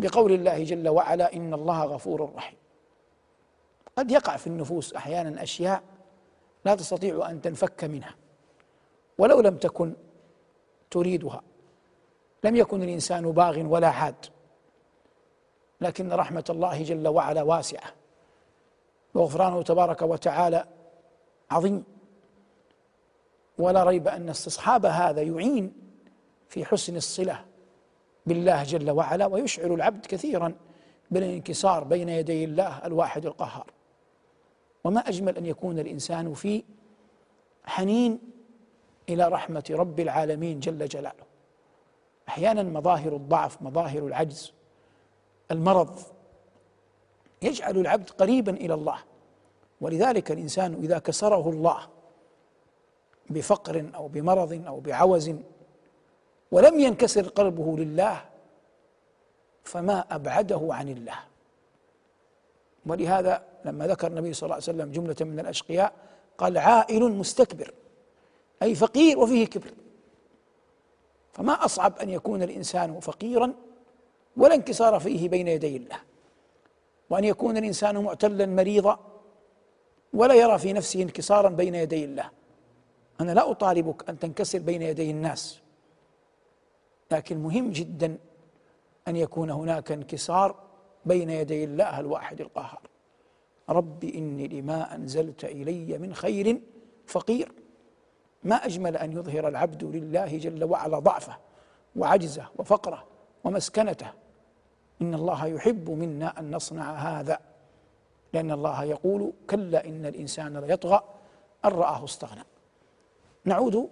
بقول الله جل وعلا إن الله غفور رحيم. قد يقع في النفوس أحيانا أشياء لا تستطيع أن تنفك منها ولو لم تكن تريدها. لم يكن الإنسان باغ ولا حاد لكن رحمة الله جل وعلا واسعة. وغفرانه تبارك وتعالى عظيم. ولا ريب أن استصحاب هذا يعين في حسن الصلة. بالله جل وعلا ويشعر العبد كثيرا بالانكسار بين يدي الله الواحد القهار. وما أجمل أن يكون الإنسان في حنين إلى رحمة رب العالمين جل جلاله. أحيانا مظاهر الضعف مظاهر العجز المرض يجعل العبد قريبا إلى الله. ولذلك الإنسان إذا كسره الله بفقر أو بمرض أو بعوز ولم ينكسر قلبه لله فما أبعده عن الله. ولهذا لما ذكر النبي صلى الله عليه وسلم جملة من الأشقياء قال عائل مستكبر أي فقير وفيه كبر. فما أصعب أن يكون الإنسان فقيرا ولا انكسار فيه بين يدي الله. وأن يكون الإنسان معتلا مريضا ولا يرى في نفسه انكسارا بين يدي الله. أنا لا أطالبك أن تنكسر بين يدي الناس. لكن مهم جدا أن يكون هناك انكسار بين يدي الله الواحد القهار. رب إني لما أنزلت إلي من خير فقير. ما أجمل أن يظهر العبد لله جل وعلا ضعفه وعجزه وفقره ومسكنته. إن الله يحب منا أن نصنع هذا لأن الله يقول كلا إن الإنسان ليطغى أن رآه استغنى. نعود